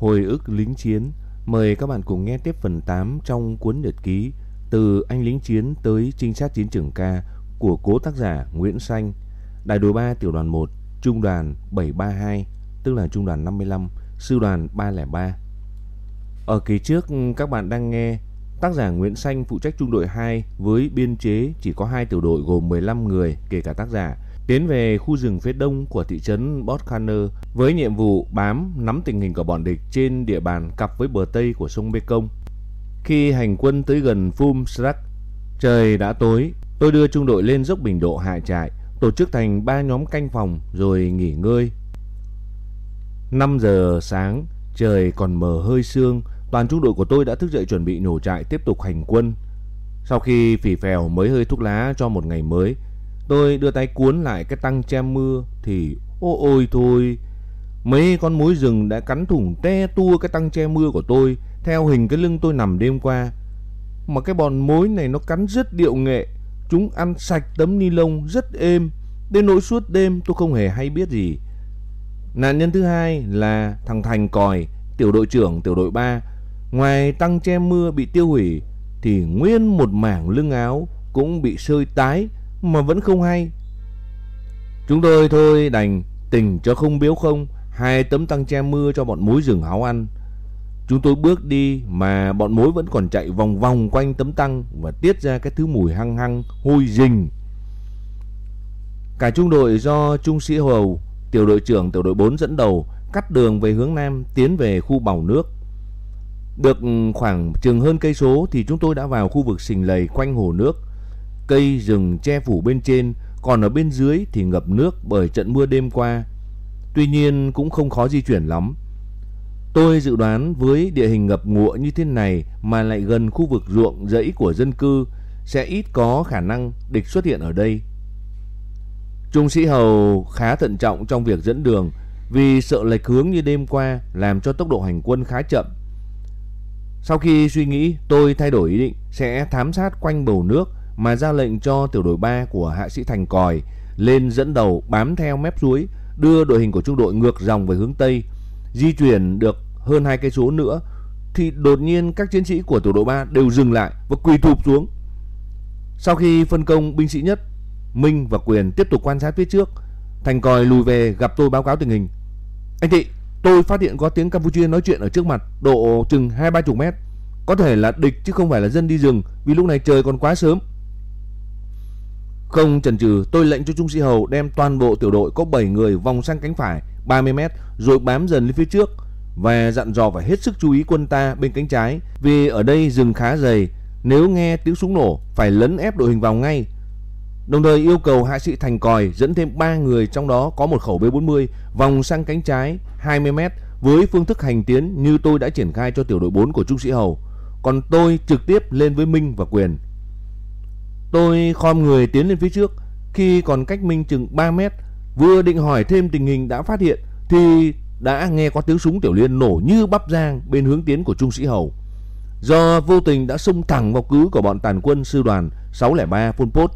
Hồi ức lính chiến. Mời các bạn cùng nghe tiếp phần 8 trong cuốn nhật ký Từ anh lính chiến tới trinh sát chiến trường ca của cố tác giả Nguyễn Xanh, Đại đội 3 tiểu đoàn 1, trung đoàn 732, tức là trung đoàn 55, sư đoàn 303. Ở kỳ trước các bạn đang nghe tác giả Nguyễn Xanh phụ trách trung đội 2 với biên chế chỉ có 2 tiểu đội gồm 15 người kể cả tác giả tiến về khu rừng phía đông của thị trấn Botkhaner với nhiệm vụ bám nắm tình hình của bọn địch trên địa bàn cặp với bờ tây của sông Mekong. Khi hành quân tới gần Phum Srak, trời đã tối, tôi đưa trung đội lên dốc bình độ hạ trại, tổ chức thành 3 nhóm canh phòng rồi nghỉ ngơi. 5 giờ sáng, trời còn mờ hơi sương, toàn trung đội của tôi đã thức dậy chuẩn bị nổ trại tiếp tục hành quân. Sau khi phì phèo mới hơi thuốc lá cho một ngày mới, Tôi đưa tay cuốn lại cái tăng che mưa thì ôi ôi thôi. Mấy con mối rừng đã cắn thủng te tua cái tăng che mưa của tôi theo hình cái lưng tôi nằm đêm qua. Mà cái bọn mối này nó cắn rất điệu nghệ. Chúng ăn sạch tấm ni lông rất êm. Đến nỗi suốt đêm tôi không hề hay biết gì. Nạn nhân thứ hai là thằng Thành Còi, tiểu đội trưởng tiểu đội 3. Ngoài tăng che mưa bị tiêu hủy thì nguyên một mảng lưng áo cũng bị sơi tái mà vẫn không hay. Chúng tôi thôi đành tình cho không biếu không, hai tấm tăng che mưa cho bọn mối rừng háo ăn. Chúng tôi bước đi mà bọn mối vẫn còn chạy vòng vòng quanh tấm tăng và tiết ra cái thứ mùi hăng hăng, hôi rình. Cả trung đội do trung sĩ Hầu, tiểu đội trưởng tiểu đội 4 dẫn đầu cắt đường về hướng nam tiến về khu bào nước. Được khoảng chừng hơn cây số thì chúng tôi đã vào khu vực sình lầy quanh hồ nước Cây rừng che phủ bên trên, còn ở bên dưới thì ngập nước bởi trận mưa đêm qua. Tuy nhiên cũng không khó di chuyển lắm. Tôi dự đoán với địa hình ngập ngụa như thế này mà lại gần khu vực ruộng rẫy của dân cư sẽ ít có khả năng địch xuất hiện ở đây. Trung sĩ Hầu khá thận trọng trong việc dẫn đường vì sợ lệch hướng như đêm qua làm cho tốc độ hành quân khá chậm. Sau khi suy nghĩ, tôi thay đổi ý định sẽ thám sát quanh bầu nước mà ra lệnh cho tiểu đội 3 của hạ sĩ Thành Còi lên dẫn đầu bám theo mép suối, đưa đội hình của trung đội ngược dòng về hướng tây, di chuyển được hơn hai cây số nữa thì đột nhiên các chiến sĩ của tiểu đội 3 đều dừng lại và quỳ thụp xuống. Sau khi phân công binh sĩ nhất, Minh và Quyền tiếp tục quan sát phía trước, Thành Còi lùi về gặp tôi báo cáo tình hình. Anh Thị, tôi phát hiện có tiếng Campuchia nói chuyện ở trước mặt, độ chừng hai ba chục mét. Có thể là địch chứ không phải là dân đi rừng vì lúc này trời còn quá sớm. Không chần chừ, tôi lệnh cho Trung sĩ Hầu đem toàn bộ tiểu đội có 7 người vòng sang cánh phải 30 mét rồi bám dần lên phía trước và dặn dò phải hết sức chú ý quân ta bên cánh trái vì ở đây rừng khá dày, nếu nghe tiếng súng nổ phải lấn ép đội hình vào ngay. Đồng thời yêu cầu hạ sĩ Thành Còi dẫn thêm 3 người trong đó có một khẩu B40 vòng sang cánh trái 20 mét với phương thức hành tiến như tôi đã triển khai cho tiểu đội 4 của Trung sĩ Hầu. Còn tôi trực tiếp lên với Minh và Quyền Tôi khom người tiến lên phía trước, khi còn cách Minh chừng 3 mét, vừa định hỏi thêm tình hình đã phát hiện thì đã nghe có tiếng súng tiểu liên nổ như bắp giang bên hướng tiến của Trung sĩ Hầu. Do vô tình đã xông thẳng vào cứ của bọn tàn quân sư đoàn 603 Pol Pot,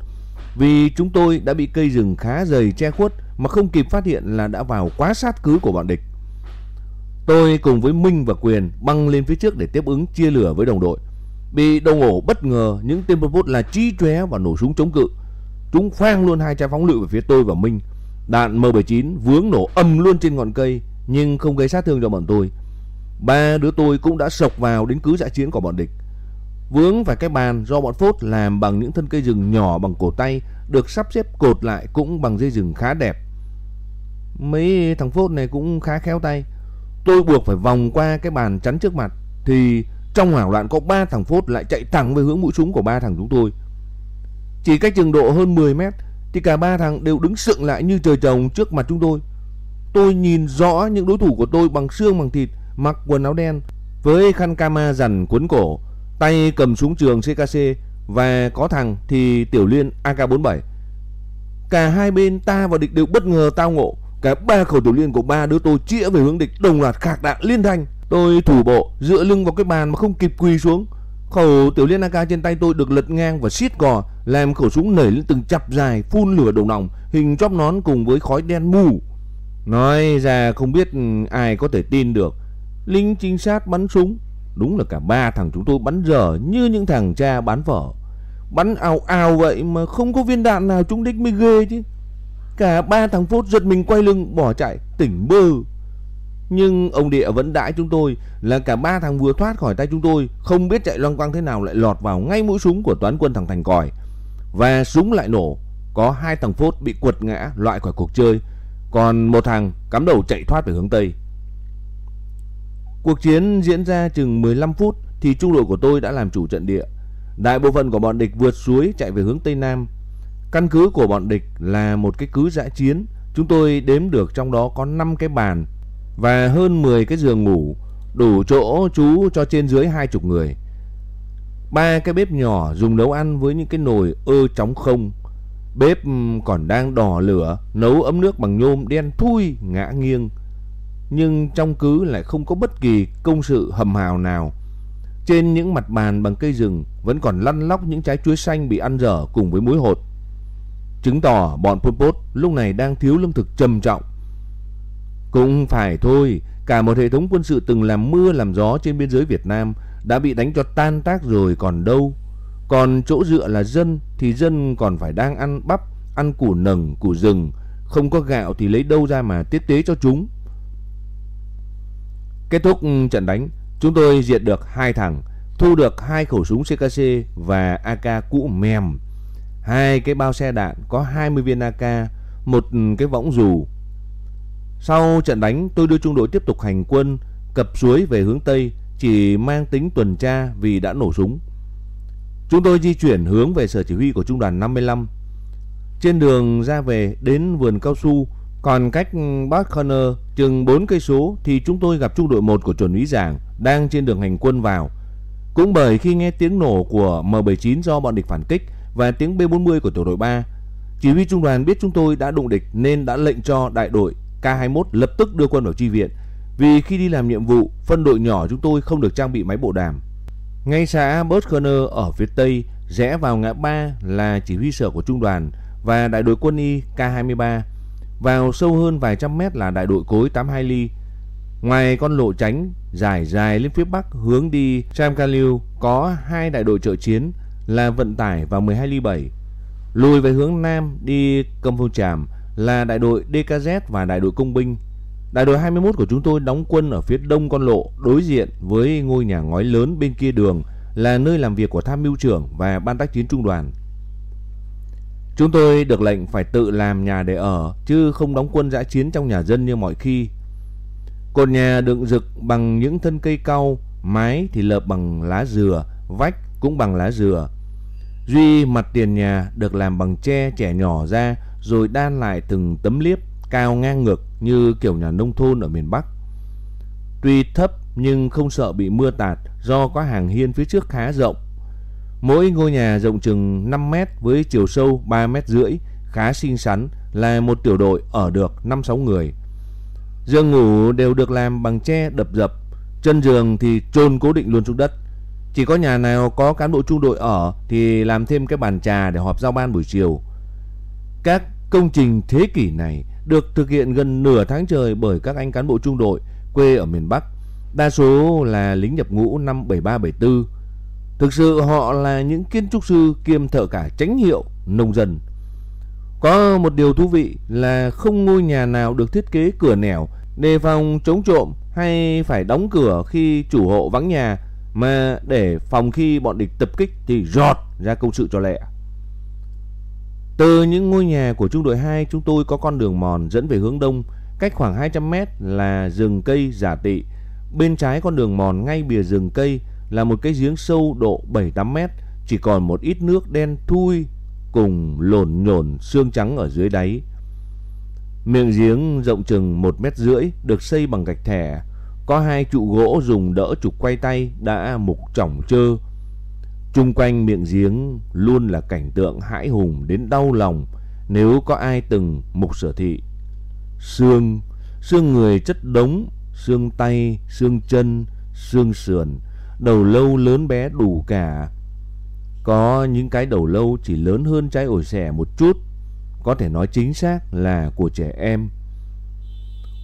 vì chúng tôi đã bị cây rừng khá dày che khuất mà không kịp phát hiện là đã vào quá sát cứ của bọn địch. Tôi cùng với Minh và Quyền băng lên phía trước để tiếp ứng chia lửa với đồng đội. Bị đồng ổ bất ngờ, những tên Pol là chi chóe và nổ súng chống cự. Chúng phang luôn hai trái phóng lựu về phía tôi và Minh. Đạn M79 vướng nổ âm luôn trên ngọn cây, nhưng không gây sát thương cho bọn tôi. Ba đứa tôi cũng đã sộc vào đến cứ dã chiến của bọn địch. Vướng phải cái bàn do bọn Phốt làm bằng những thân cây rừng nhỏ bằng cổ tay, được sắp xếp cột lại cũng bằng dây rừng khá đẹp. Mấy thằng Phốt này cũng khá khéo tay. Tôi buộc phải vòng qua cái bàn chắn trước mặt, thì trong hoảng loạn có ba thằng phốt lại chạy thẳng về hướng mũi súng của ba thằng chúng tôi. Chỉ cách chừng độ hơn 10 mét thì cả ba thằng đều đứng sượng lại như trời trồng trước mặt chúng tôi. Tôi nhìn rõ những đối thủ của tôi bằng xương bằng thịt, mặc quần áo đen với khăn kama dằn cuốn cổ, tay cầm súng trường CKC và có thằng thì tiểu liên AK47. Cả hai bên ta và địch đều bất ngờ tao ngộ, cả ba khẩu tiểu liên của ba đứa tôi chĩa về hướng địch đồng loạt khạc đạn liên thanh. Tôi thủ bộ dựa lưng vào cái bàn mà không kịp quỳ xuống. Khẩu tiểu liên AK trên tay tôi được lật ngang và siết cò, làm khẩu súng nảy lên từng chập dài phun lửa đầu nòng, hình chóp nón cùng với khói đen mù. Nói ra không biết ai có thể tin được, Lính trinh sát bắn súng. Đúng là cả ba thằng chúng tôi bắn dở như những thằng cha bán phở. Bắn ào ào vậy mà không có viên đạn nào trúng đích mới ghê chứ. Cả ba thằng phốt giật mình quay lưng bỏ chạy tỉnh bơ. Nhưng ông địa vẫn đãi chúng tôi là cả ba thằng vừa thoát khỏi tay chúng tôi, không biết chạy loang quang thế nào lại lọt vào ngay mũi súng của toán quân thằng Thành Còi. Và súng lại nổ. Có hai thằng phốt bị quật ngã loại khỏi cuộc chơi. Còn một thằng cắm đầu chạy thoát về hướng Tây. Cuộc chiến diễn ra chừng 15 phút thì trung đội của tôi đã làm chủ trận địa. Đại bộ phận của bọn địch vượt suối chạy về hướng Tây Nam. Căn cứ của bọn địch là một cái cứ dã chiến. Chúng tôi đếm được trong đó có 5 cái bàn và hơn 10 cái giường ngủ, đủ chỗ trú cho trên dưới hai chục người. Ba cái bếp nhỏ dùng nấu ăn với những cái nồi ơ chóng không. Bếp ừ, còn đang đỏ lửa, nấu ấm nước bằng nhôm đen thui ngã nghiêng. Nhưng trong cứ lại không có bất kỳ công sự hầm hào nào. Trên những mặt bàn bằng cây rừng vẫn còn lăn lóc những trái chuối xanh bị ăn dở cùng với muối hột. Chứng tỏ bọn Pol Pot lúc này đang thiếu lương thực trầm trọng. Cũng phải thôi, cả một hệ thống quân sự từng làm mưa làm gió trên biên giới Việt Nam đã bị đánh cho tan tác rồi còn đâu. Còn chỗ dựa là dân thì dân còn phải đang ăn bắp, ăn củ nầng, củ rừng, không có gạo thì lấy đâu ra mà tiếp tế cho chúng. Kết thúc trận đánh, chúng tôi diệt được hai thằng, thu được hai khẩu súng CKC và AK cũ mềm, hai cái bao xe đạn có 20 viên AK, một cái võng dù. Sau trận đánh, tôi đưa trung đội tiếp tục hành quân cập suối về hướng Tây, chỉ mang tính tuần tra vì đã nổ súng. Chúng tôi di chuyển hướng về sở chỉ huy của trung đoàn 55. Trên đường ra về đến vườn cao su, còn cách Bad Corner chừng 4 cây số thì chúng tôi gặp trung đội 1 của chuẩn úy Giảng đang trên đường hành quân vào. Cũng bởi khi nghe tiếng nổ của M79 do bọn địch phản kích và tiếng B40 của tiểu đội 3, chỉ huy trung đoàn biết chúng tôi đã đụng địch nên đã lệnh cho đại đội K21 lập tức đưa quân vào chi viện. Vì khi đi làm nhiệm vụ, phân đội nhỏ chúng tôi không được trang bị máy bộ đàm. Ngay xã Bertkerner ở phía tây, rẽ vào ngã ba là chỉ huy sở của trung đoàn và đại đội quân y K23. Vào sâu hơn vài trăm mét là đại đội cối 82 ly. Ngoài con lộ tránh dài dài lên phía bắc hướng đi Chamkaliu có hai đại đội trợ chiến là vận tải và 12 ly 7. Lùi về hướng nam đi Cầm Phong Tràm là đại đội DKZ và đại đội công binh. Đại đội 21 của chúng tôi đóng quân ở phía đông con lộ đối diện với ngôi nhà ngói lớn bên kia đường là nơi làm việc của tham mưu trưởng và ban tác chiến trung đoàn. Chúng tôi được lệnh phải tự làm nhà để ở chứ không đóng quân dã chiến trong nhà dân như mọi khi. Cột nhà đựng rực bằng những thân cây cau, mái thì lợp bằng lá dừa, vách cũng bằng lá dừa. Duy mặt tiền nhà được làm bằng tre trẻ nhỏ ra rồi đan lại từng tấm liếp cao ngang ngực như kiểu nhà nông thôn ở miền Bắc. Tuy thấp nhưng không sợ bị mưa tạt do có hàng hiên phía trước khá rộng. Mỗi ngôi nhà rộng chừng 5 mét với chiều sâu 3 mét rưỡi, khá xinh xắn là một tiểu đội ở được 5-6 người. Giường ngủ đều được làm bằng tre đập dập, chân giường thì chôn cố định luôn xuống đất. Chỉ có nhà nào có cán bộ trung đội ở thì làm thêm cái bàn trà để họp giao ban buổi chiều. Các công trình thế kỷ này được thực hiện gần nửa tháng trời bởi các anh cán bộ trung đội quê ở miền Bắc. Đa số là lính nhập ngũ năm 73-74. Thực sự họ là những kiến trúc sư kiêm thợ cả tránh hiệu, nông dân. Có một điều thú vị là không ngôi nhà nào được thiết kế cửa nẻo, đề phòng chống trộm hay phải đóng cửa khi chủ hộ vắng nhà, mà để phòng khi bọn địch tập kích thì rọt ra công sự cho lẹ. Từ những ngôi nhà của trung đội 2 chúng tôi có con đường mòn dẫn về hướng đông, cách khoảng 200 mét là rừng cây giả tị. Bên trái con đường mòn ngay bìa rừng cây là một cái giếng sâu độ 7-8 mét, chỉ còn một ít nước đen thui cùng lồn nhồn xương trắng ở dưới đáy. Miệng giếng rộng chừng 1 mét rưỡi được xây bằng gạch thẻ, có hai trụ gỗ dùng đỡ trục quay tay đã mục trỏng trơ Trung quanh miệng giếng luôn là cảnh tượng hãi hùng đến đau lòng nếu có ai từng mục sở thị. Xương, xương người chất đống, xương tay, xương chân, xương sườn, đầu lâu lớn bé đủ cả. Có những cái đầu lâu chỉ lớn hơn trái ổi xẻ một chút, có thể nói chính xác là của trẻ em.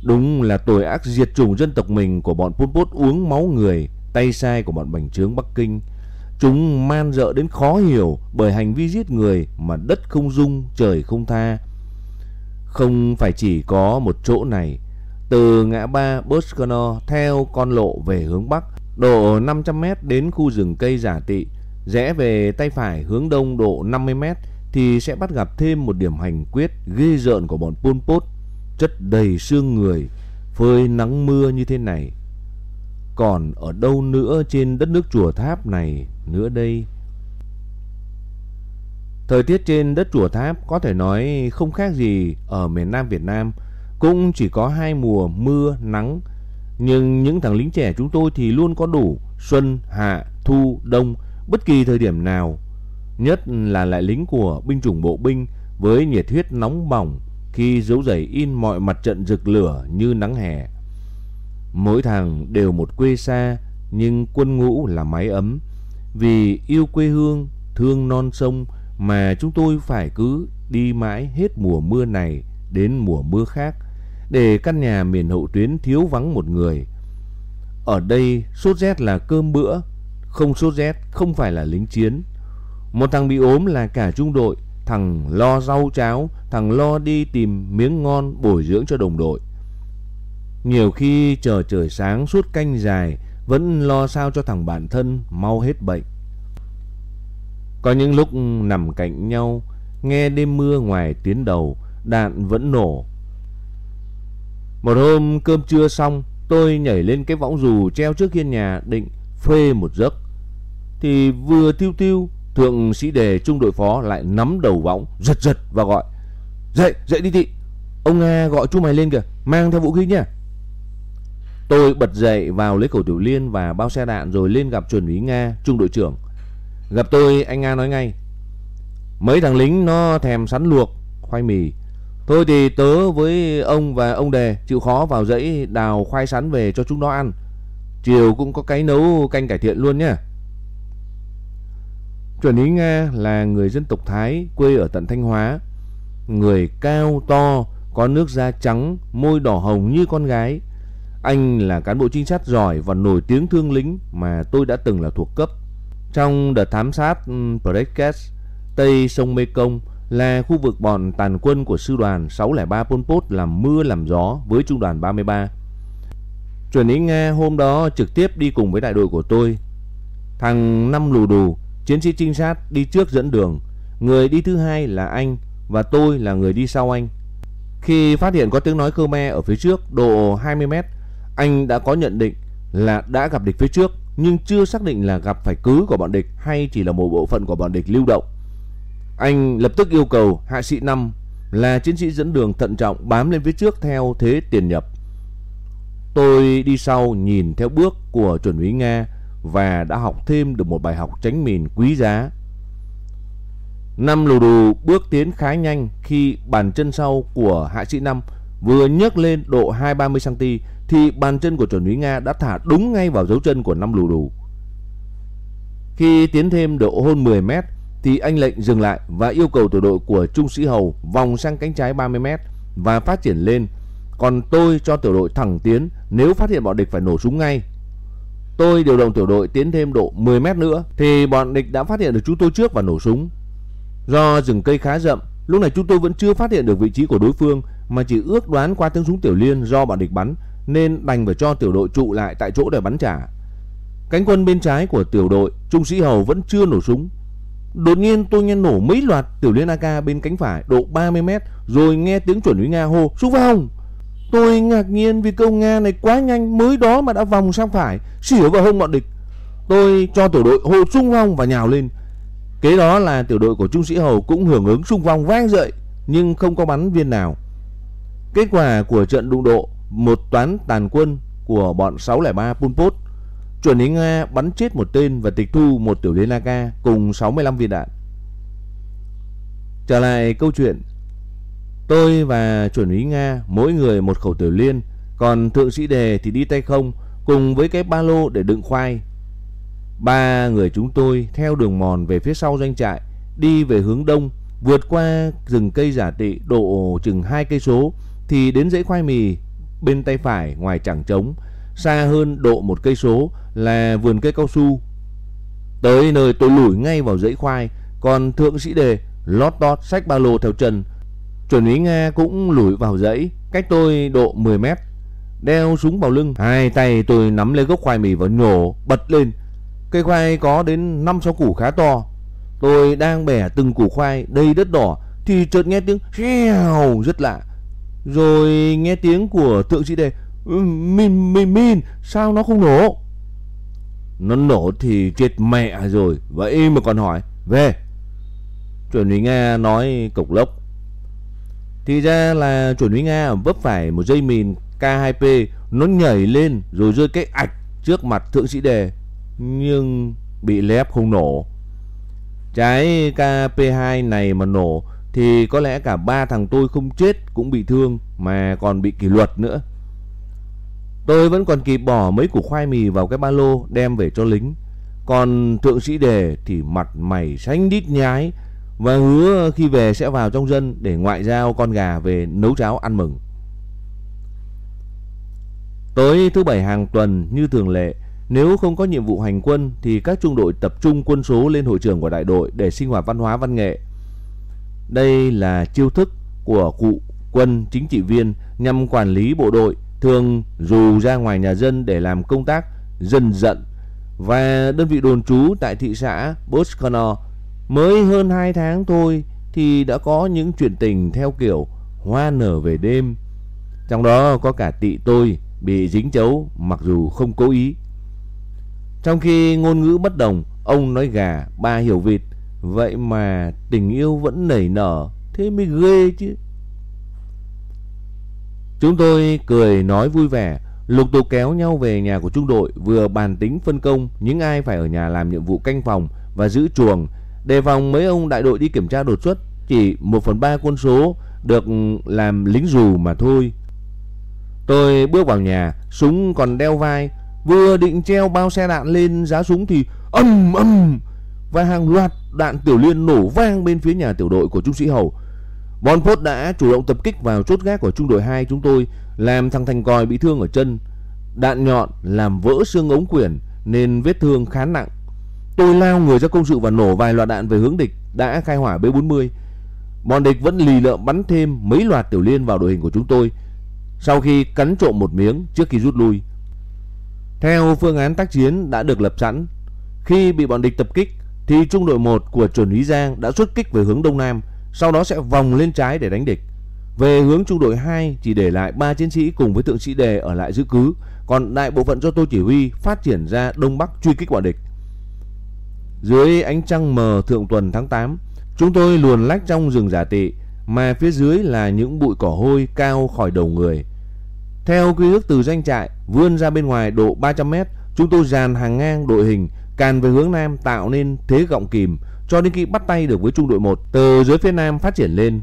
Đúng là tội ác diệt chủng dân tộc mình của bọn Pol Pot uống máu người, tay sai của bọn bành trướng Bắc Kinh. Chúng man dợ đến khó hiểu bởi hành vi giết người mà đất không dung, trời không tha. Không phải chỉ có một chỗ này, từ ngã ba Boscono theo con lộ về hướng Bắc, độ 500 mét đến khu rừng cây giả tị, rẽ về tay phải hướng đông độ 50 mét thì sẽ bắt gặp thêm một điểm hành quyết ghê rợn của bọn Pol Pot, chất đầy xương người, phơi nắng mưa như thế này. Còn ở đâu nữa trên đất nước chùa tháp này nữa đây? Thời tiết trên đất chùa tháp có thể nói không khác gì ở miền Nam Việt Nam, cũng chỉ có hai mùa mưa, nắng. Nhưng những thằng lính trẻ chúng tôi thì luôn có đủ xuân, hạ, thu, đông, bất kỳ thời điểm nào. Nhất là lại lính của binh chủng bộ binh với nhiệt huyết nóng bỏng khi dấu giày in mọi mặt trận rực lửa như nắng hè. Mỗi thằng đều một quê xa nhưng quân ngũ là mái ấm. Vì yêu quê hương, thương non sông mà chúng tôi phải cứ đi mãi hết mùa mưa này đến mùa mưa khác để căn nhà miền hậu tuyến thiếu vắng một người. Ở đây sốt rét là cơm bữa, không sốt rét không phải là lính chiến. Một thằng bị ốm là cả trung đội, thằng lo rau cháo, thằng lo đi tìm miếng ngon bồi dưỡng cho đồng đội. Nhiều khi chờ trời sáng suốt canh dài vẫn lo sao cho thằng bản thân mau hết bệnh. Có những lúc nằm cạnh nhau, nghe đêm mưa ngoài tiến đầu, đạn vẫn nổ. Một hôm cơm trưa xong, tôi nhảy lên cái võng dù treo trước hiên nhà định phê một giấc. Thì vừa tiêu tiêu, thượng sĩ đề trung đội phó lại nắm đầu võng, giật giật và gọi. Dậy, dậy đi tị Ông Nga gọi chú mày lên kìa, mang theo vũ khí nha. Tôi bật dậy vào lấy khẩu tiểu liên và bao xe đạn rồi lên gặp chuẩn úy Nga, trung đội trưởng. Gặp tôi, anh Nga nói ngay. Mấy thằng lính nó thèm sắn luộc, khoai mì. Thôi thì tớ với ông và ông đề chịu khó vào dãy đào khoai sắn về cho chúng nó ăn. Chiều cũng có cái nấu canh cải thiện luôn nhé. Chuẩn úy Nga là người dân tộc Thái, quê ở tận Thanh Hóa. Người cao, to, có nước da trắng, môi đỏ hồng như con gái. Anh là cán bộ trinh sát giỏi và nổi tiếng thương lính mà tôi đã từng là thuộc cấp. Trong đợt thám sát ừ, Prekes, Tây sông Mekong là khu vực bọn tàn quân của sư đoàn 603 Pol Pot làm mưa làm gió với trung đoàn 33. Chuẩn ý Nga hôm đó trực tiếp đi cùng với đại đội của tôi. Thằng Năm Lù Đù, chiến sĩ trinh sát đi trước dẫn đường. Người đi thứ hai là anh và tôi là người đi sau anh. Khi phát hiện có tiếng nói Khmer ở phía trước độ 20 mét, anh đã có nhận định là đã gặp địch phía trước, nhưng chưa xác định là gặp phải cứ của bọn địch hay chỉ là một bộ phận của bọn địch lưu động. Anh lập tức yêu cầu hạ sĩ năm là chiến sĩ dẫn đường thận trọng bám lên phía trước theo thế tiền nhập. Tôi đi sau nhìn theo bước của chuẩn úy Nga và đã học thêm được một bài học tránh mìn quý giá. Năm lù đù bước tiến khá nhanh khi bàn chân sau của hạ sĩ năm vừa nhấc lên độ 2-30 cm thì bàn chân của chuẩn úy Nga đã thả đúng ngay vào dấu chân của năm lù đù. Khi tiến thêm độ hơn 10 mét thì anh lệnh dừng lại và yêu cầu tổ đội của Trung sĩ Hầu vòng sang cánh trái 30 mét và phát triển lên. Còn tôi cho tiểu đội thẳng tiến nếu phát hiện bọn địch phải nổ súng ngay. Tôi điều động tiểu đội tiến thêm độ 10 mét nữa thì bọn địch đã phát hiện được chúng tôi trước và nổ súng. Do rừng cây khá rậm, lúc này chúng tôi vẫn chưa phát hiện được vị trí của đối phương mà chỉ ước đoán qua tiếng súng tiểu liên do bọn địch bắn nên đành phải cho tiểu đội trụ lại tại chỗ để bắn trả. Cánh quân bên trái của tiểu đội, trung sĩ Hầu vẫn chưa nổ súng. Đột nhiên tôi nghe nổ mấy loạt tiểu liên AK bên cánh phải độ 30 mét rồi nghe tiếng chuẩn úy Nga hô súng vào. Tôi ngạc nhiên vì câu Nga này quá nhanh mới đó mà đã vòng sang phải xỉa vào hông bọn địch. Tôi cho tiểu đội hô xung phong và nhào lên. Kế đó là tiểu đội của trung sĩ Hầu cũng hưởng ứng xung phong vang dậy nhưng không có bắn viên nào. Kết quả của trận đụng độ một toán tàn quân của bọn 603 Pol Pot. Chuẩn lính Nga bắn chết một tên và tịch thu một tiểu liên AK cùng 65 viên đạn. Trở lại câu chuyện, tôi và chuẩn úy Nga mỗi người một khẩu tiểu liên, còn thượng sĩ đề thì đi tay không cùng với cái ba lô để đựng khoai. Ba người chúng tôi theo đường mòn về phía sau doanh trại, đi về hướng đông, vượt qua rừng cây giả tị độ chừng hai cây số thì đến dãy khoai mì bên tay phải ngoài chẳng trống, xa hơn độ một cây số là vườn cây cao su. Tới nơi tôi lủi ngay vào dãy khoai, còn thượng sĩ đề lót tót xách ba lô theo chân. Chuẩn úy Nga cũng lủi vào dãy, cách tôi độ 10 mét. Đeo súng vào lưng, hai tay tôi nắm lấy gốc khoai mì và nhổ bật lên. Cây khoai có đến 5-6 củ khá to. Tôi đang bẻ từng củ khoai đầy đất đỏ thì chợt nghe tiếng xèo rất lạ. Rồi nghe tiếng của thượng sĩ đề ừ, Min, min, min, sao nó không nổ? Nó nổ thì chết mẹ rồi, vậy mà còn hỏi, về. Chuẩn úy Nga nói cục lốc. Thì ra là chuẩn úy Nga vấp phải một dây mìn K2P, nó nhảy lên rồi rơi cái ạch trước mặt thượng sĩ đề, nhưng bị lép không nổ. Trái KP2 này mà nổ thì có lẽ cả ba thằng tôi không chết cũng bị thương mà còn bị kỷ luật nữa. Tôi vẫn còn kịp bỏ mấy củ khoai mì vào cái ba lô đem về cho lính. Còn thượng sĩ đề thì mặt mày xanh đít nhái và hứa khi về sẽ vào trong dân để ngoại giao con gà về nấu cháo ăn mừng. Tối thứ bảy hàng tuần như thường lệ, nếu không có nhiệm vụ hành quân thì các trung đội tập trung quân số lên hội trường của đại đội để sinh hoạt văn hóa văn nghệ. Đây là chiêu thức của cụ quân chính trị viên nhằm quản lý bộ đội thường dù ra ngoài nhà dân để làm công tác dân dận và đơn vị đồn trú tại thị xã Boscano mới hơn 2 tháng thôi thì đã có những chuyện tình theo kiểu hoa nở về đêm. Trong đó có cả tị tôi bị dính chấu mặc dù không cố ý. Trong khi ngôn ngữ bất đồng, ông nói gà, ba hiểu vịt, vậy mà tình yêu vẫn nảy nở, thế mới ghê chứ. Chúng tôi cười nói vui vẻ, lục tục kéo nhau về nhà của trung đội, vừa bàn tính phân công những ai phải ở nhà làm nhiệm vụ canh phòng và giữ chuồng, đề phòng mấy ông đại đội đi kiểm tra đột xuất, chỉ 1 phần 3 quân số được làm lính dù mà thôi. Tôi bước vào nhà, súng còn đeo vai, vừa định treo bao xe đạn lên giá súng thì ầm ầm và hàng loạt đạn tiểu liên nổ vang bên phía nhà tiểu đội của trung sĩ Hầu. Bon Pot đã chủ động tập kích vào chốt gác của trung đội 2 chúng tôi, làm thằng Thành Còi bị thương ở chân. Đạn nhọn làm vỡ xương ống quyển nên vết thương khá nặng. Tôi lao người ra công sự và nổ vài loạt đạn về hướng địch đã khai hỏa B40. Bọn địch vẫn lì lợm bắn thêm mấy loạt tiểu liên vào đội hình của chúng tôi sau khi cắn trộm một miếng trước khi rút lui. Theo phương án tác chiến đã được lập sẵn, khi bị bọn địch tập kích thì trung đội 1 của chuẩn úy Giang đã xuất kích về hướng đông nam, sau đó sẽ vòng lên trái để đánh địch. Về hướng trung đội 2 chỉ để lại 3 chiến sĩ cùng với thượng sĩ đề ở lại giữ cứ, còn đại bộ phận do tôi chỉ huy phát triển ra đông bắc truy kích bọn địch. Dưới ánh trăng mờ thượng tuần tháng 8, chúng tôi luồn lách trong rừng giả tị, mà phía dưới là những bụi cỏ hôi cao khỏi đầu người. Theo quy ước từ doanh trại vươn ra bên ngoài độ 300 mét, chúng tôi dàn hàng ngang đội hình càn về hướng nam tạo nên thế gọng kìm cho đến khi bắt tay được với trung đội 1 từ dưới phía nam phát triển lên.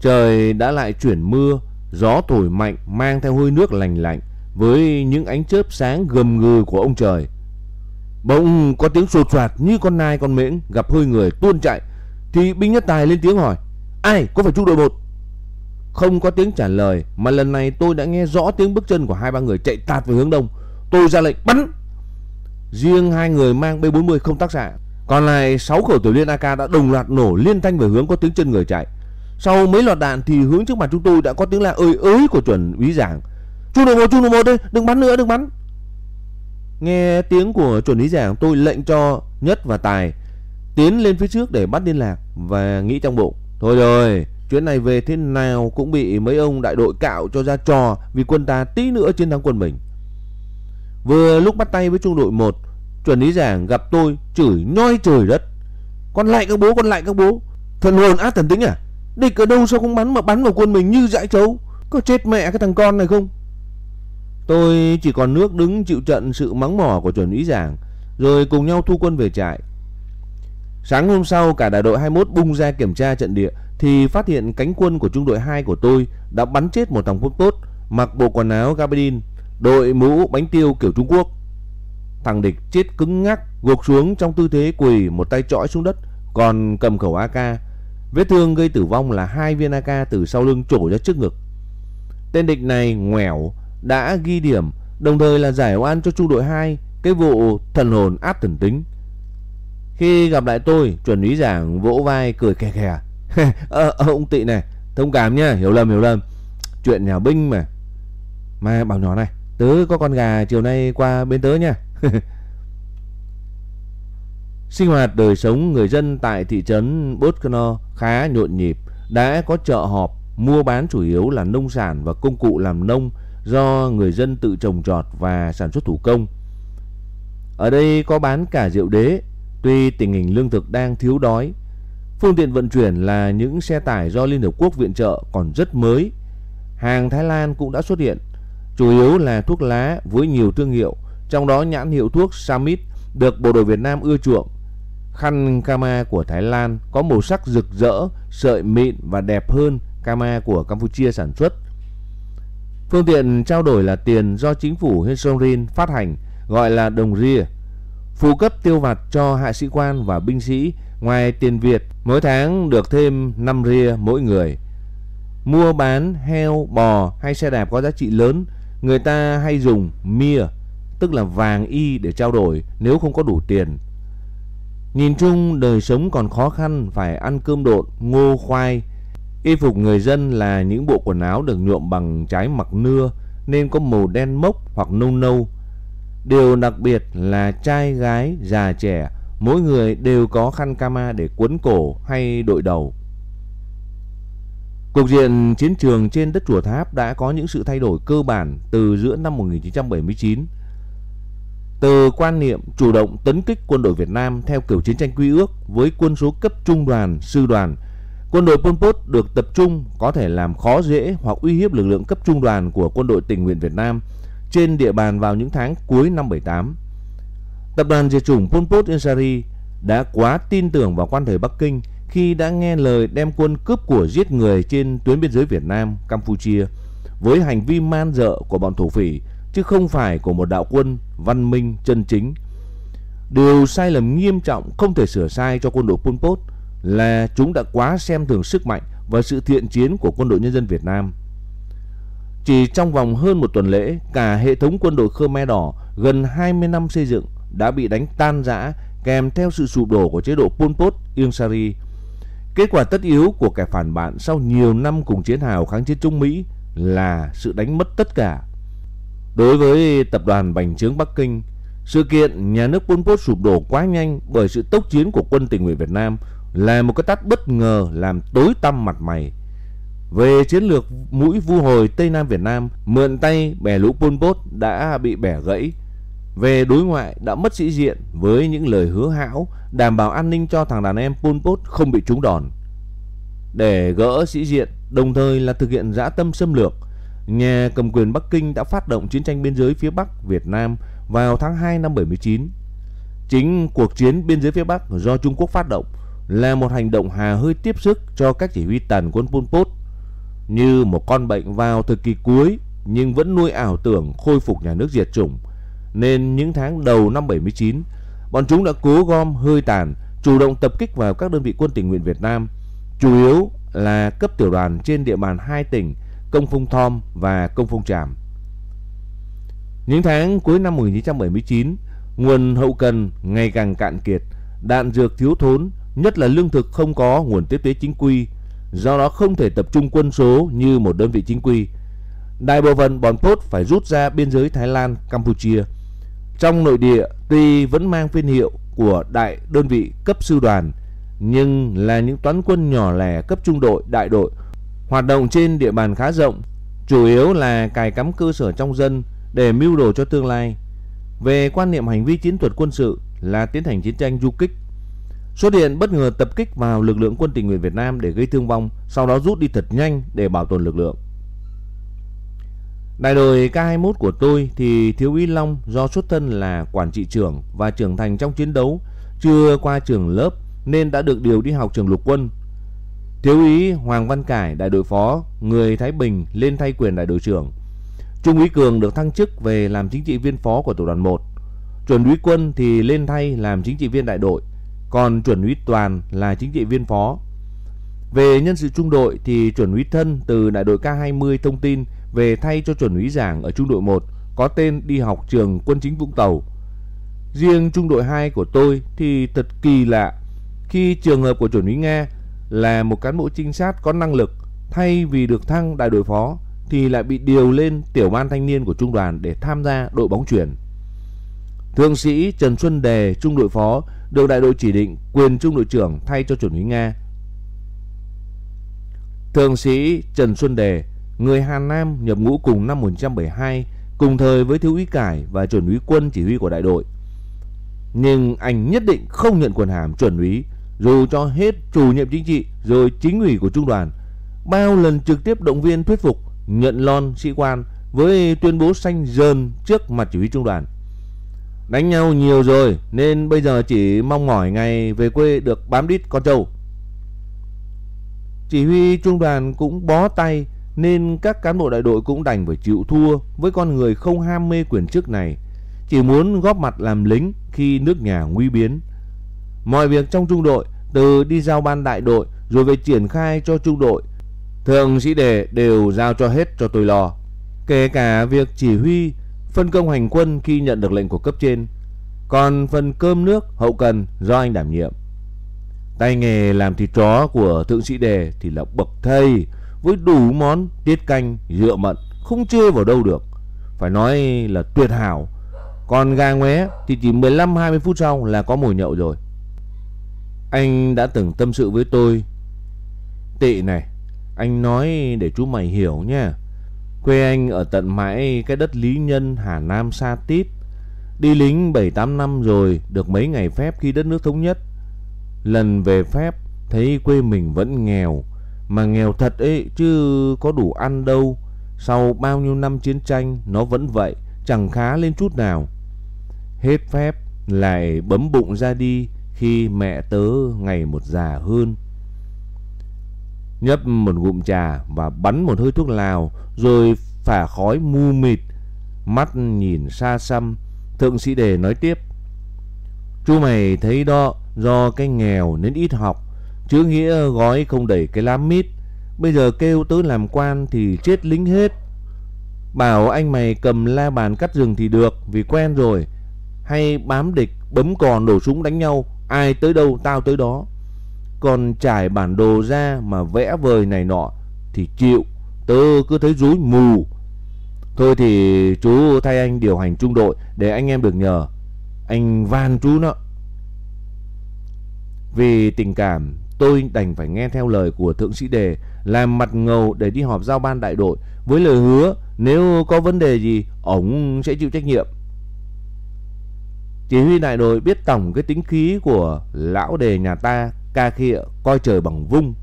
Trời đã lại chuyển mưa, gió thổi mạnh mang theo hơi nước lành lạnh với những ánh chớp sáng gầm gừ của ông trời. Bỗng có tiếng sột soạt như con nai con mễng gặp hơi người tuôn chạy thì binh nhất tài lên tiếng hỏi: "Ai, có phải trung đội 1?" Không có tiếng trả lời mà lần này tôi đã nghe rõ tiếng bước chân của hai ba người chạy tạt về hướng đông. Tôi ra lệnh bắn. Riêng hai người mang B40 không tác xạ, còn lại 6 khẩu tiểu liên AK đã đồng loạt nổ liên thanh về hướng có tiếng chân người chạy. Sau mấy loạt đạn thì hướng trước mặt chúng tôi đã có tiếng la ơi ới của chuẩn úy giảng. Chu đội một, chu đội một đây, đừng bắn nữa, đừng bắn. Nghe tiếng của chuẩn úy giảng, tôi lệnh cho Nhất và Tài tiến lên phía trước để bắt liên lạc và nghĩ trong bụng. Thôi rồi, Chuyến này về thế nào cũng bị mấy ông đại đội cạo cho ra trò vì quân ta tí nữa chiến thắng quân mình. Vừa lúc bắt tay với trung đội 1, chuẩn lý giảng gặp tôi chửi nhoi trời đất. Con lại các bố, con lại các bố. Thần hồn ác thần tính à? Địch ở đâu sao không bắn mà bắn vào quân mình như dãi trấu? Có chết mẹ cái thằng con này không? Tôi chỉ còn nước đứng chịu trận sự mắng mỏ của chuẩn lý giảng, rồi cùng nhau thu quân về trại. Sáng hôm sau cả đại đội 21 bung ra kiểm tra trận địa thì phát hiện cánh quân của trung đội 2 của tôi đã bắn chết một thằng quốc tốt mặc bộ quần áo gabardine, đội mũ bánh tiêu kiểu Trung Quốc. Thằng địch chết cứng ngắc, gục xuống trong tư thế quỳ một tay chõi xuống đất, còn cầm khẩu AK. Vết thương gây tử vong là hai viên AK từ sau lưng trổ ra trước ngực. Tên địch này ngoẻo đã ghi điểm, đồng thời là giải oan cho trung đội 2 cái vụ thần hồn áp thần tính. Khi gặp lại tôi, chuẩn lý giảng vỗ vai cười khè khè. Ờ, ờ, ông tị này, thông cảm nhá, hiểu lầm hiểu lầm. Chuyện nhà binh mà. Mà bảo nhỏ này, tớ có con gà chiều nay qua bên tớ nha. Sinh hoạt đời sống người dân tại thị trấn Botkano khá nhộn nhịp, đã có chợ họp, mua bán chủ yếu là nông sản và công cụ làm nông do người dân tự trồng trọt và sản xuất thủ công. Ở đây có bán cả rượu đế, tuy tình hình lương thực đang thiếu đói. Phương tiện vận chuyển là những xe tải do Liên Hợp Quốc viện trợ còn rất mới. Hàng Thái Lan cũng đã xuất hiện, chủ yếu là thuốc lá với nhiều thương hiệu, trong đó nhãn hiệu thuốc Samit được bộ đội Việt Nam ưa chuộng. Khăn Kama của Thái Lan có màu sắc rực rỡ, sợi mịn và đẹp hơn Kama của Campuchia sản xuất. Phương tiện trao đổi là tiền do chính phủ Hensonrin phát hành gọi là đồng ria. Phụ cấp tiêu vặt cho hạ sĩ quan và binh sĩ ngoài tiền Việt mỗi tháng được thêm 5 ria mỗi người. Mua bán heo, bò hay xe đạp có giá trị lớn, người ta hay dùng mia, tức là vàng y để trao đổi nếu không có đủ tiền. Nhìn chung đời sống còn khó khăn phải ăn cơm độn, ngô khoai. Y phục người dân là những bộ quần áo được nhuộm bằng trái mặc nưa nên có màu đen mốc hoặc nâu nâu. Điều đặc biệt là trai gái, già trẻ, mỗi người đều có khăn kama để quấn cổ hay đội đầu. Cục diện chiến trường trên đất Chùa Tháp đã có những sự thay đổi cơ bản từ giữa năm 1979. Từ quan niệm chủ động tấn kích quân đội Việt Nam theo kiểu chiến tranh quy ước với quân số cấp trung đoàn, sư đoàn, quân đội Pol Pot được tập trung có thể làm khó dễ hoặc uy hiếp lực lượng cấp trung đoàn của quân đội tình nguyện Việt Nam trên địa bàn vào những tháng cuối năm 78. Tập đoàn diệt chủng Pol Pot Insari đã quá tin tưởng vào quan thời Bắc Kinh khi đã nghe lời đem quân cướp của giết người trên tuyến biên giới Việt Nam, Campuchia với hành vi man dợ của bọn thổ phỉ chứ không phải của một đạo quân văn minh chân chính. Điều sai lầm nghiêm trọng không thể sửa sai cho quân đội Pol Pot là chúng đã quá xem thường sức mạnh và sự thiện chiến của quân đội nhân dân Việt Nam. Chỉ trong vòng hơn một tuần lễ, cả hệ thống quân đội Khmer Đỏ gần 20 năm xây dựng đã bị đánh tan rã kèm theo sự sụp đổ của chế độ Pol Pot, Ieng Sari. Kết quả tất yếu của kẻ phản bạn sau nhiều năm cùng chiến hào kháng chiến Trung Mỹ là sự đánh mất tất cả. Đối với tập đoàn Bành Trướng Bắc Kinh, sự kiện nhà nước Pol Pot sụp đổ quá nhanh bởi sự tốc chiến của quân tình nguyện Việt Nam là một cái tát bất ngờ làm tối tăm mặt mày. Về chiến lược mũi vu hồi Tây Nam Việt Nam, mượn tay bè lũ Pol Pot đã bị bẻ gãy. Về đối ngoại đã mất sĩ diện với những lời hứa hão đảm bảo an ninh cho thằng đàn em Pol Pot không bị trúng đòn. Để gỡ sĩ diện, đồng thời là thực hiện dã tâm xâm lược, nhà cầm quyền Bắc Kinh đã phát động chiến tranh biên giới phía Bắc Việt Nam vào tháng 2 năm 79. Chính cuộc chiến biên giới phía Bắc do Trung Quốc phát động là một hành động hà hơi tiếp sức cho các chỉ huy tàn quân Pol Pot như một con bệnh vào thời kỳ cuối nhưng vẫn nuôi ảo tưởng khôi phục nhà nước diệt chủng. Nên những tháng đầu năm 79, bọn chúng đã cố gom hơi tàn, chủ động tập kích vào các đơn vị quân tình nguyện Việt Nam, chủ yếu là cấp tiểu đoàn trên địa bàn hai tỉnh Công Phung Thom và Công Phung Tràm. Những tháng cuối năm 1979, nguồn hậu cần ngày càng cạn kiệt, đạn dược thiếu thốn, nhất là lương thực không có nguồn tiếp tế chính quy, do đó không thể tập trung quân số như một đơn vị chính quy. Đại bộ phận bọn Pốt phải rút ra biên giới Thái Lan, Campuchia. Trong nội địa tuy vẫn mang phiên hiệu của đại đơn vị cấp sư đoàn, nhưng là những toán quân nhỏ lẻ cấp trung đội, đại đội hoạt động trên địa bàn khá rộng, chủ yếu là cài cắm cơ sở trong dân để mưu đồ cho tương lai. Về quan niệm hành vi chiến thuật quân sự là tiến hành chiến tranh du kích. Xuất hiện bất ngờ tập kích vào lực lượng quân tình nguyện Việt Nam để gây thương vong, sau đó rút đi thật nhanh để bảo tồn lực lượng. Đại đội K21 của tôi thì thiếu úy Long do xuất thân là quản trị trưởng và trưởng thành trong chiến đấu, chưa qua trường lớp nên đã được điều đi học trường lục quân Thiếu úy Hoàng Văn Cải, đại đội phó, người Thái Bình lên thay quyền đại đội trưởng. Trung úy Cường được thăng chức về làm chính trị viên phó của tổ đoàn 1. Chuẩn úy Quân thì lên thay làm chính trị viên đại đội, còn chuẩn úy Toàn là chính trị viên phó. Về nhân sự trung đội thì chuẩn úy Thân từ đại đội K20 thông tin về thay cho chuẩn úy giảng ở trung đội 1 có tên đi học trường quân chính Vũng Tàu. Riêng trung đội 2 của tôi thì thật kỳ lạ khi trường hợp của chuẩn úy Nga là một cán bộ trinh sát có năng lực thay vì được thăng đại đội phó thì lại bị điều lên tiểu ban thanh niên của trung đoàn để tham gia đội bóng chuyển. Thượng sĩ Trần Xuân Đề, trung đội phó, được đại đội chỉ định quyền trung đội trưởng thay cho chuẩn úy Nga. Thượng sĩ Trần Xuân Đề, người Hà Nam nhập ngũ cùng năm 1972, cùng thời với thiếu úy Cải và chuẩn úy quân chỉ huy của đại đội. Nhưng anh nhất định không nhận quần hàm chuẩn úy, dù cho hết chủ nhiệm chính trị rồi chính ủy của trung đoàn. Bao lần trực tiếp động viên thuyết phục, nhận lon sĩ quan với tuyên bố xanh dơn trước mặt chỉ huy trung đoàn. Đánh nhau nhiều rồi nên bây giờ chỉ mong mỏi ngày về quê được bám đít con trâu. Chỉ huy trung đoàn cũng bó tay nên các cán bộ đại đội cũng đành phải chịu thua với con người không ham mê quyền chức này, chỉ muốn góp mặt làm lính khi nước nhà nguy biến. Mọi việc trong trung đội, từ đi giao ban đại đội rồi về triển khai cho trung đội, thường sĩ đề đều giao cho hết cho tôi lo. Kể cả việc chỉ huy, phân công hành quân khi nhận được lệnh của cấp trên. Còn phần cơm nước, hậu cần do anh đảm nhiệm. Tay nghề làm thịt chó của thượng sĩ đề thì là bậc thầy với đủ món tiết canh, rượu mận, không chê vào đâu được. Phải nói là tuyệt hảo. Còn gà ngoé thì chỉ 15-20 phút sau là có mồi nhậu rồi. Anh đã từng tâm sự với tôi. Tị này, anh nói để chú mày hiểu nha. Quê anh ở tận mãi cái đất Lý Nhân Hà Nam xa tít. Đi lính 7-8 năm rồi, được mấy ngày phép khi đất nước thống nhất. Lần về phép, thấy quê mình vẫn nghèo. Mà nghèo thật ấy, chứ có đủ ăn đâu. Sau bao nhiêu năm chiến tranh, nó vẫn vậy, chẳng khá lên chút nào. Hết phép, lại bấm bụng ra đi khi mẹ tớ ngày một già hơn. Nhấp một ngụm trà và bắn một hơi thuốc lào rồi phả khói mu mịt, mắt nhìn xa xăm, thượng sĩ đề nói tiếp. Chú mày thấy đó, do cái nghèo nên ít học, chứ nghĩa gói không đẩy cái lá mít. Bây giờ kêu tớ làm quan thì chết lính hết. Bảo anh mày cầm la bàn cắt rừng thì được vì quen rồi. Hay bám địch, bấm còn đổ súng đánh nhau, ai tới đâu tao tới đó. Còn trải bản đồ ra mà vẽ vời này nọ thì chịu, tớ cứ thấy rối mù. Thôi thì chú thay anh điều hành trung đội để anh em được nhờ. Anh van chú nó. Vì tình cảm, tôi đành phải nghe theo lời của thượng sĩ đề, làm mặt ngầu để đi họp giao ban đại đội với lời hứa nếu có vấn đề gì, ổng sẽ chịu trách nhiệm. Chỉ huy đại đội biết tổng cái tính khí của lão đề nhà ta ca khịa coi trời bằng vung.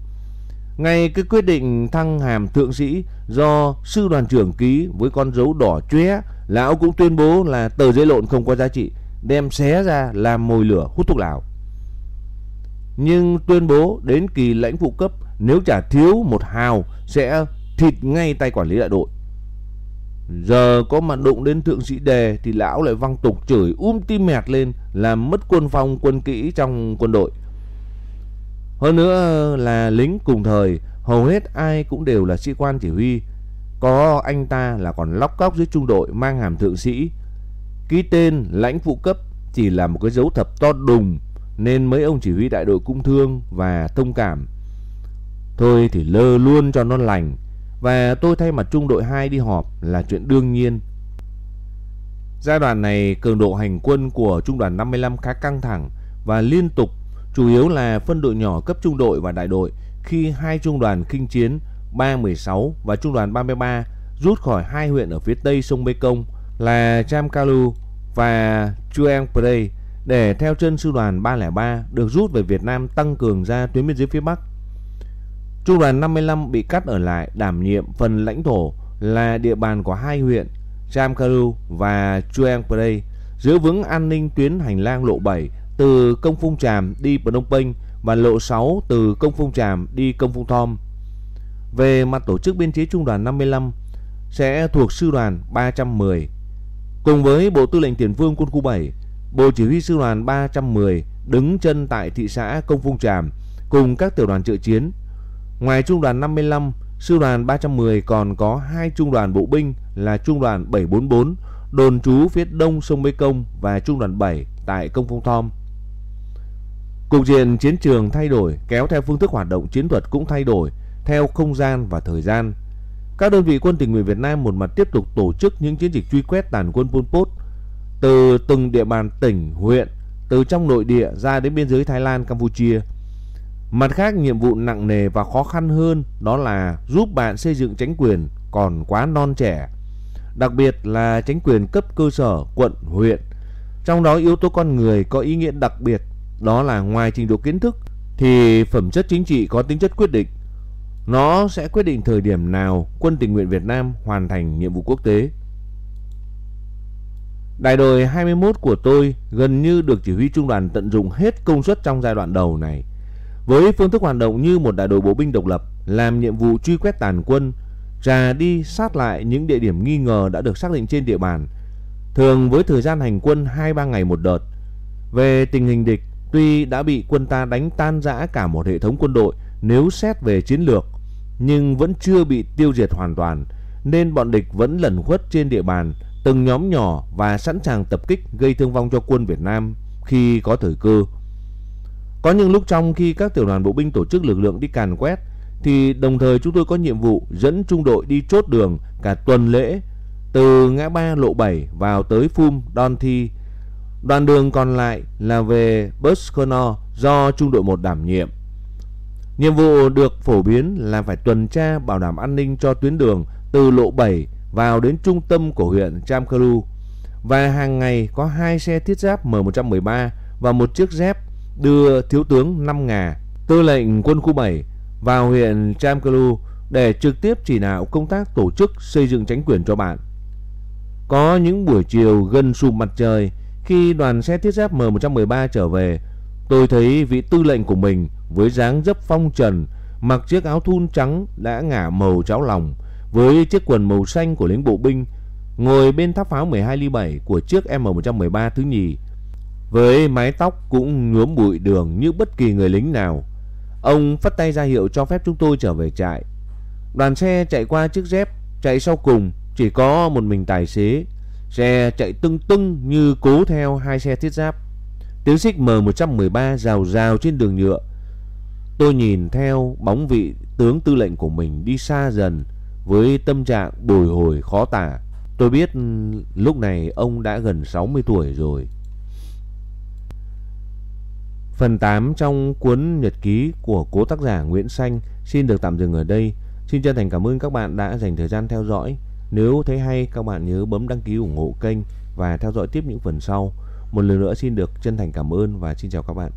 Ngay cái quyết định thăng hàm thượng sĩ do sư đoàn trưởng ký với con dấu đỏ chóe, lão cũng tuyên bố là tờ giấy lộn không có giá trị, đem xé ra làm mồi lửa hút thuốc lào. Nhưng tuyên bố đến kỳ lãnh phụ cấp nếu trả thiếu một hào sẽ thịt ngay tay quản lý đại đội. Giờ có mặt đụng đến thượng sĩ đề thì lão lại văng tục chửi um tim mẹt lên làm mất quân phong quân kỹ trong quân đội. Hơn nữa là lính cùng thời, hầu hết ai cũng đều là sĩ quan chỉ huy. Có anh ta là còn lóc cóc dưới trung đội mang hàm thượng sĩ. Ký tên lãnh phụ cấp chỉ là một cái dấu thập to đùng nên mấy ông chỉ huy đại đội cung thương và thông cảm. Thôi thì lơ luôn cho nó lành, và tôi thay mặt trung đội 2 đi họp là chuyện đương nhiên. Giai đoạn này, cường độ hành quân của trung đoàn 55 khá căng thẳng và liên tục, chủ yếu là phân đội nhỏ cấp trung đội và đại đội, khi hai trung đoàn kinh chiến 316 và trung đoàn 33 rút khỏi hai huyện ở phía tây sông Mekong là Chamkalu và Chuang Prey để theo chân sư đoàn 303 được rút về Việt Nam tăng cường ra tuyến biên giới phía Bắc. Trung đoàn 55 bị cắt ở lại đảm nhiệm phần lãnh thổ là địa bàn của hai huyện Chamkaru và Chuang Prey giữ vững an ninh tuyến hành lang lộ 7 từ công phung tràm đi Phnom Penh và lộ 6 từ công phung tràm đi công phung Thom. Về mặt tổ chức biên chế trung đoàn 55 sẽ thuộc sư đoàn 310. Cùng với Bộ Tư lệnh Tiền phương quân khu 7, Bộ Chỉ huy sư đoàn 310 đứng chân tại thị xã Công Phung Tràm cùng các tiểu đoàn trợ chiến. Ngoài trung đoàn 55, sư đoàn 310 còn có hai trung đoàn bộ binh là trung đoàn 744 đồn trú phía đông sông Mê Công và trung đoàn 7 tại công Phong Thom. Cục diện chiến trường thay đổi kéo theo phương thức hoạt động chiến thuật cũng thay đổi theo không gian và thời gian. Các đơn vị quân tình nguyện Việt Nam một mặt tiếp tục tổ chức những chiến dịch truy quét tàn quân Pol Pot từ từng địa bàn tỉnh, huyện, từ trong nội địa ra đến biên giới Thái Lan, Campuchia. Mặt khác, nhiệm vụ nặng nề và khó khăn hơn đó là giúp bạn xây dựng chính quyền còn quá non trẻ. Đặc biệt là chính quyền cấp cơ sở, quận, huyện. Trong đó yếu tố con người có ý nghĩa đặc biệt, đó là ngoài trình độ kiến thức thì phẩm chất chính trị có tính chất quyết định. Nó sẽ quyết định thời điểm nào quân tình nguyện Việt Nam hoàn thành nhiệm vụ quốc tế. Đại đội 21 của tôi gần như được chỉ huy trung đoàn tận dụng hết công suất trong giai đoạn đầu này. Với phương thức hoạt động như một đại đội bộ binh độc lập, làm nhiệm vụ truy quét tàn quân, trà đi sát lại những địa điểm nghi ngờ đã được xác định trên địa bàn, thường với thời gian hành quân 2-3 ngày một đợt. Về tình hình địch, tuy đã bị quân ta đánh tan rã cả một hệ thống quân đội nếu xét về chiến lược, nhưng vẫn chưa bị tiêu diệt hoàn toàn, nên bọn địch vẫn lẩn khuất trên địa bàn từng nhóm nhỏ và sẵn sàng tập kích gây thương vong cho quân Việt Nam khi có thời cơ. Có những lúc trong khi các tiểu đoàn bộ binh tổ chức lực lượng đi càn quét thì đồng thời chúng tôi có nhiệm vụ dẫn trung đội đi chốt đường cả tuần lễ từ ngã ba lộ 7 vào tới Phum, Don Thi. Đoạn đường còn lại là về Buskono do trung đội 1 đảm nhiệm. Nhiệm vụ được phổ biến là phải tuần tra bảo đảm an ninh cho tuyến đường từ lộ 7 vào đến trung tâm của huyện Chamkaru và hàng ngày có hai xe thiết giáp M113 và một chiếc dép đưa thiếu tướng Năm Ngà, tư lệnh quân khu 7 vào huyện Chamkalu để trực tiếp chỉ đạo công tác tổ chức xây dựng chính quyền cho bạn. Có những buổi chiều gần sụp mặt trời khi đoàn xe thiết giáp M113 trở về, tôi thấy vị tư lệnh của mình với dáng dấp phong trần, mặc chiếc áo thun trắng đã ngả màu cháo lòng, với chiếc quần màu xanh của lính bộ binh, ngồi bên tháp pháo 12 ly 7 của chiếc M113 thứ nhì, với mái tóc cũng nhuốm bụi đường như bất kỳ người lính nào. Ông phất tay ra hiệu cho phép chúng tôi trở về trại. Đoàn xe chạy qua chiếc dép, chạy sau cùng chỉ có một mình tài xế. Xe chạy tưng tưng như cố theo hai xe thiết giáp. Tiếng xích M113 rào rào trên đường nhựa. Tôi nhìn theo bóng vị tướng tư lệnh của mình đi xa dần với tâm trạng bồi hồi khó tả. Tôi biết ừ, lúc này ông đã gần 60 tuổi rồi. Phần 8 trong cuốn nhật ký của cố tác giả Nguyễn Xanh xin được tạm dừng ở đây. Xin chân thành cảm ơn các bạn đã dành thời gian theo dõi. Nếu thấy hay, các bạn nhớ bấm đăng ký ủng hộ kênh và theo dõi tiếp những phần sau. Một lần nữa xin được chân thành cảm ơn và xin chào các bạn.